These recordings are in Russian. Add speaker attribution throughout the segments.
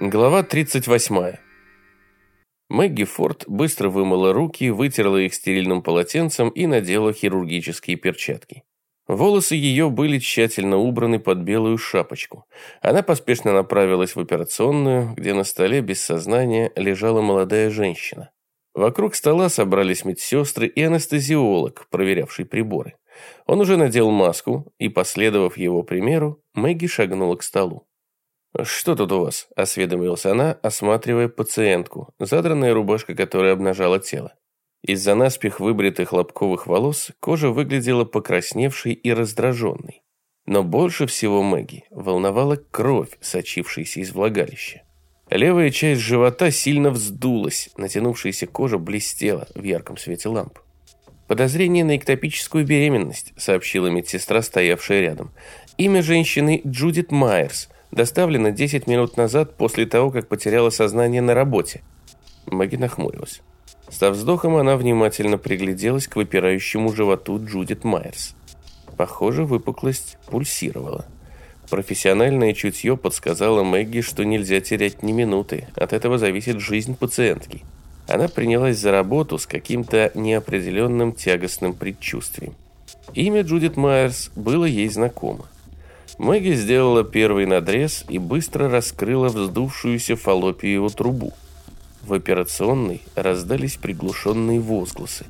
Speaker 1: Глава 38. Мэгги Форд быстро вымыла руки, вытерла их стерильным полотенцем и надела хирургические перчатки. Волосы ее были тщательно убраны под белую шапочку. Она поспешно направилась в операционную, где на столе без сознания лежала молодая женщина. Вокруг стола собрались медсестры и анестезиолог, проверявший приборы. Он уже надел маску, и, последовав его примеру, Мэгги шагнула к столу. «Что тут у вас?» – осведомилась она, осматривая пациентку, задранная рубашка которая обнажала тело. Из-за наспех выбритых лобковых волос кожа выглядела покрасневшей и раздраженной. Но больше всего Мэгги волновала кровь, сочившаяся из влагалища. Левая часть живота сильно вздулась, натянувшаяся кожа блестела в ярком свете ламп. «Подозрение на эктопическую беременность», – сообщила медсестра, стоявшая рядом. «Имя женщины Джудит Майерс – доставлена 10 минут назад после того, как потеряла сознание на работе. Маги нахмурилась. Со вздохом она внимательно пригляделась к выпирающему животу Джудит Майерс. Похоже, выпуклость пульсировала. Профессиональное чутье подсказало Мэгги, что нельзя терять ни минуты. От этого зависит жизнь пациентки. Она принялась за работу с каким-то неопределенным тягостным предчувствием. Имя Джудит Майерс было ей знакомо. Мэгги сделала первый надрез и быстро раскрыла вздувшуюся фаллопиеву трубу. В операционной раздались приглушенные возгласы.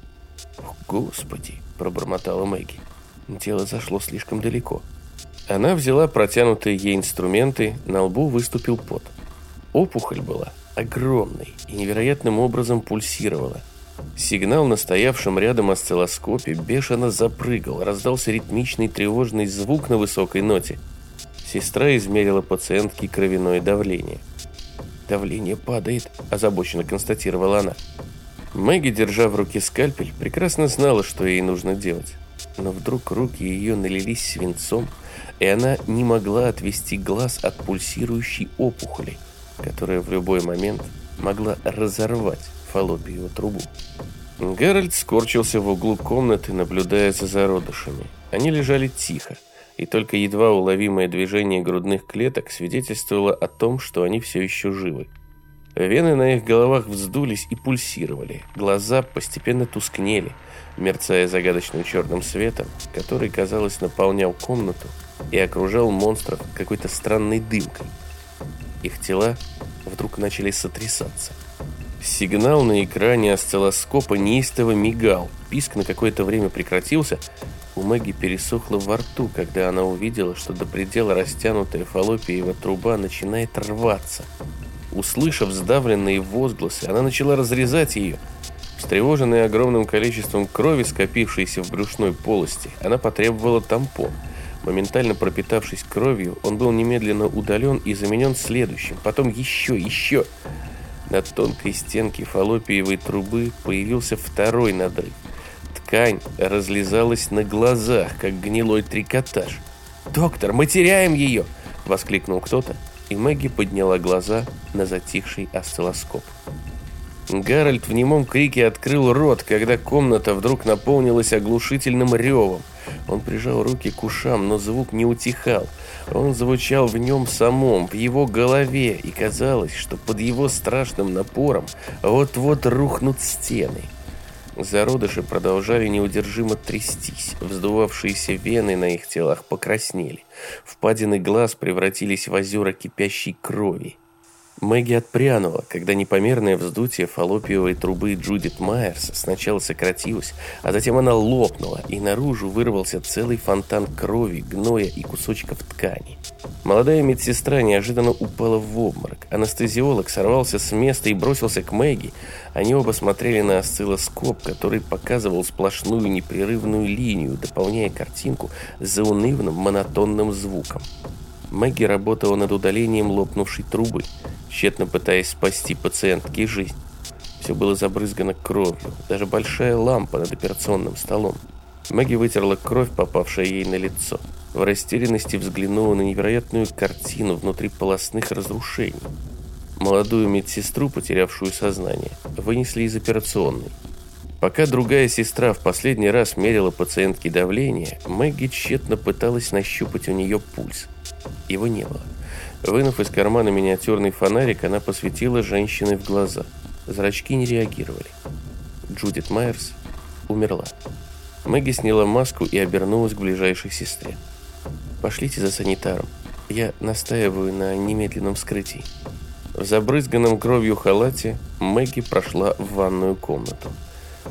Speaker 1: «О, Господи!» – пробормотала Мэгги. Дело зашло слишком далеко. Она взяла протянутые ей инструменты, на лбу выступил пот. Опухоль была огромной и невероятным образом пульсировала. Сигнал на стоявшем рядом осциллоскопе бешено запрыгал, раздался ритмичный тревожный звук на высокой ноте. Сестра измерила пациентке кровяное давление. «Давление падает», – озабоченно констатировала она. Мэгги, держа в руке скальпель, прекрасно знала, что ей нужно делать. Но вдруг руки ее налились свинцом, и она не могла отвести глаз от пульсирующей опухоли, которая в любой момент могла разорвать фаллопию трубу. Геральт скорчился в углу комнаты, наблюдая за зародышами. Они лежали тихо, и только едва уловимое движение грудных клеток свидетельствовало о том, что они все еще живы. Вены на их головах вздулись и пульсировали, глаза постепенно тускнели, мерцая загадочным черным светом, который, казалось, наполнял комнату и окружал монстров какой-то странной дымкой. Их тела вдруг начали сотрясаться. Сигнал на экране осциллоскопа неистово мигал. Писк на какое-то время прекратился. У Мэгги пересохло во рту, когда она увидела, что до предела растянутая фаллопиева труба начинает рваться. Услышав сдавленные возгласы, она начала разрезать ее. Встревоженная огромным количеством крови, скопившейся в брюшной полости, она потребовала тампон. Моментально пропитавшись кровью, он был немедленно удален и заменен следующим, потом еще, еще. На тонкой стенке фаллопиевой трубы появился второй надрыв. Ткань разлезалась на глазах, как гнилой трикотаж. «Доктор, мы теряем ее!» – воскликнул кто-то, и Мэгги подняла глаза на затихший осциллоскоп. Гарольд в немом крике открыл рот, когда комната вдруг наполнилась оглушительным ревом. Он прижал руки к ушам, но звук не утихал. Он звучал в нем самом, в его голове, и казалось, что под его страшным напором вот-вот рухнут стены. Зародыши продолжали неудержимо трястись, вздувавшиеся вены на их телах покраснели. Впадины глаз превратились в озера кипящей крови. Мэгги отпрянула, когда непомерное вздутие фаллопиевой трубы Джудит Майерс сначала сократилось, а затем она лопнула, и наружу вырвался целый фонтан крови, гноя и кусочков ткани. Молодая медсестра неожиданно упала в обморок. Анестезиолог сорвался с места и бросился к Мэгги. Они оба смотрели на осциллоскоп, который показывал сплошную непрерывную линию, дополняя картинку заунывным монотонным звуком. Мэгги работала над удалением лопнувшей трубы, тщетно пытаясь спасти пациентке жизнь. Все было забрызгано кровью, даже большая лампа над операционным столом. Мэгги вытерла кровь, попавшая ей на лицо. В растерянности взглянула на невероятную картину внутри полостных разрушений. Молодую медсестру, потерявшую сознание, вынесли из операционной. Пока другая сестра в последний раз мерила пациентке давление, Мэгги тщетно пыталась нащупать у нее пульс. Его не было. Вынув из кармана миниатюрный фонарик, она посветила женщине в глаза. Зрачки не реагировали. Джудит Майерс умерла. Мэгги сняла маску и обернулась к ближайшей сестре. «Пошлите за санитаром. Я настаиваю на немедленном вскрытии». В забрызганном кровью халате Мэгги прошла в ванную комнату.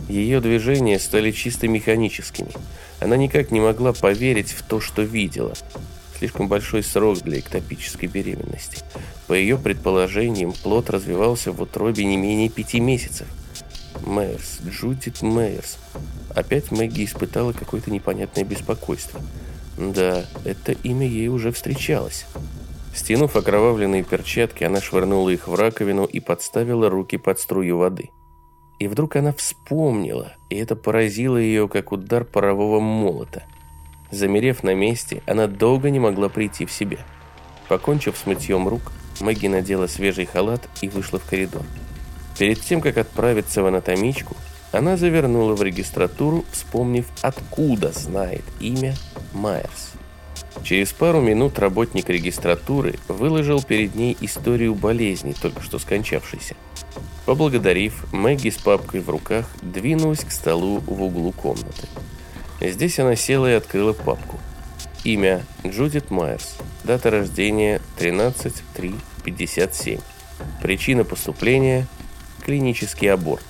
Speaker 1: Ее движения стали чисто механическими. Она никак не могла поверить в то, что видела. Слишком большой срок для эктопической беременности. По ее предположениям, плод развивался в утробе не менее пяти месяцев. Мэйерс, Джудит Мэйерс. Опять Мэгги испытала какое-то непонятное беспокойство. Да, это имя ей уже встречалось. Стянув окровавленные перчатки, она швырнула их в раковину и подставила руки под струю воды. И вдруг она вспомнила, и это поразило ее, как удар парового молота. Замерев на месте, она долго не могла прийти в себя. Покончив с мытьем рук, Мэгги надела свежий халат и вышла в коридор. Перед тем, как отправиться в анатомичку, она завернула в регистратуру, вспомнив, откуда знает имя Майерс. Через пару минут работник регистратуры выложил перед ней историю болезни, только что скончавшейся. Поблагодарив, Мэгги с папкой в руках двинулась к столу в углу комнаты. Здесь она села и открыла папку. Имя Джудит Майерс. Дата рождения 13-3-57. Причина поступления – клинический аборт.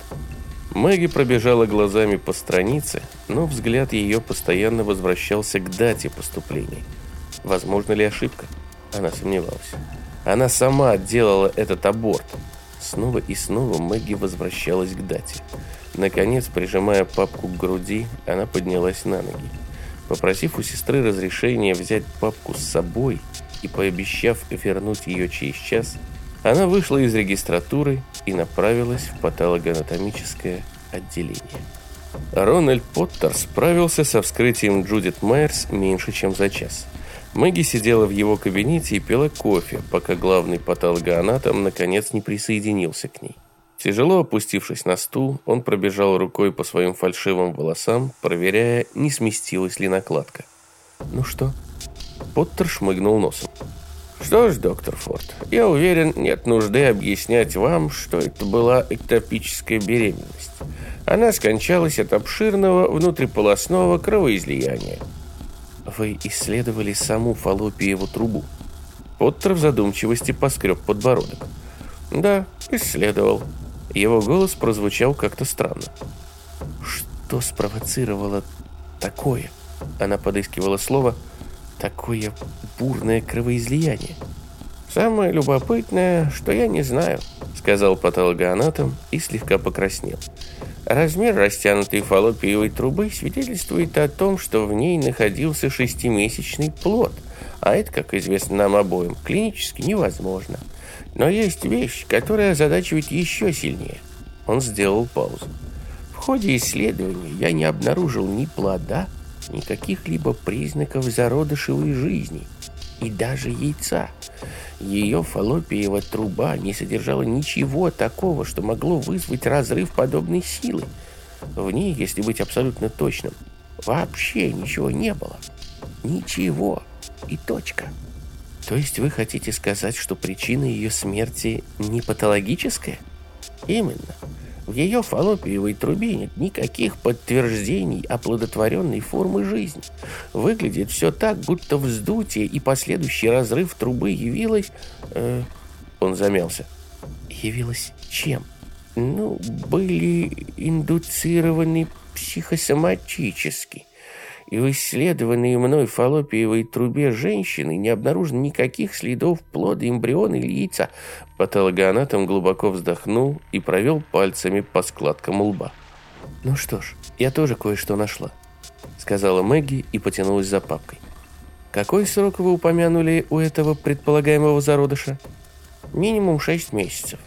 Speaker 1: Мэгги пробежала глазами по странице, но взгляд ее постоянно возвращался к дате поступления – Возможно ли ошибка? Она сомневалась. Она сама делала этот аборт. Снова и снова Мэгги возвращалась к дате. Наконец, прижимая папку к груди, она поднялась на ноги. Попросив у сестры разрешения взять папку с собой и пообещав вернуть ее через час, она вышла из регистратуры и направилась в патологоанатомическое отделение. Рональд Поттер справился со вскрытием Джудит Майерс меньше, чем за час. Мэгги сидела в его кабинете и пила кофе, пока главный патологоанатом наконец не присоединился к ней. Тяжело опустившись на стул, он пробежал рукой по своим фальшивым волосам, проверяя, не сместилась ли накладка. «Ну что?» Поттер шмыгнул носом. «Что ж, доктор Форд, я уверен, нет нужды объяснять вам, что это была эктопическая беременность. Она скончалась от обширного внутриполосного кровоизлияния. Вы исследовали саму фаллопиеву трубу. Поттер в задумчивости поскреб подбородок. Да, исследовал. Его голос прозвучал как-то странно. Что спровоцировало такое? Она подыскивала слово «такое бурное кровоизлияние». «Самое любопытное, что я не знаю», — сказал патологоанатом и слегка покраснел. Размер растянутой фаллопиевой трубы свидетельствует о том, что в ней находился шестимесячный плод, а это, как известно нам обоим, клинически невозможно. Но есть вещь, которая озадачивает еще сильнее. Он сделал паузу. В ходе исследования я не обнаружил ни плода, ни каких-либо признаков зародышевой жизни и даже яйца. Ее фаллопиева труба не содержала ничего такого, что могло вызвать разрыв подобной силы. В ней, если быть абсолютно точным, вообще ничего не было. Ничего. И точка. То есть вы хотите сказать, что причина ее смерти не патологическая? Именно. В ее фаллопиевой трубе нет никаких подтверждений оплодотворенной формы жизни. Выглядит все так, будто вздутие и последующий разрыв трубы явилось... Э, он замялся. Явилось чем? Ну, были индуцированы психосоматически и в исследованной мной фаллопиевой трубе женщины не обнаружено никаких следов плода, эмбриона или яйца. Патологоанатом глубоко вздохнул и провел пальцами по складкам лба. «Ну что ж, я тоже кое-что нашла», — сказала Мэгги и потянулась за папкой. «Какой срок вы упомянули у этого предполагаемого зародыша?» «Минимум шесть месяцев».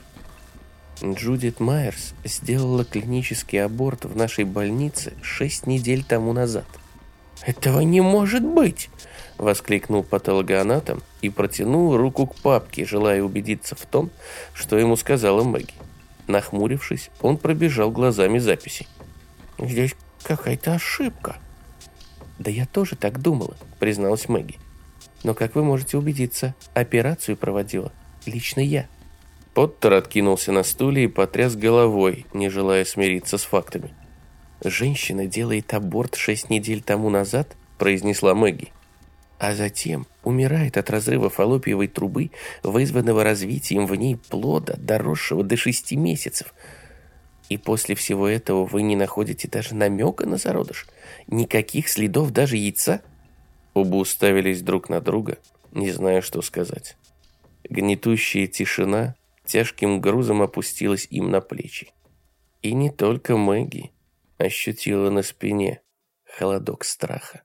Speaker 1: Джудит Майерс сделала клинический аборт в нашей больнице шесть недель тому назад. «Этого не может быть!» — воскликнул патологоанатом и протянул руку к папке, желая убедиться в том, что ему сказала Мэгги. Нахмурившись, он пробежал глазами записи. «Здесь какая-то ошибка». «Да я тоже так думала», — призналась Мэгги.
Speaker 2: Но, как вы можете убедиться, операцию проводила лично я.
Speaker 1: Поттер откинулся на стуле и потряс головой, не желая смириться с фактами.
Speaker 2: «Женщина делает аборт шесть недель тому назад», – произнесла Мэгги. «А затем умирает от разрыва фаллопиевой трубы, вызванного развитием в ней плода, доросшего до шести месяцев. И после всего этого вы не находите даже намека на зародыш? Никаких следов даже яйца?»
Speaker 1: Оба уставились друг на друга, не зная, что сказать. Гнетущая тишина тяжким грузом опустилась им на плечи. И не только Мэгги ощутила на спине холодок страха.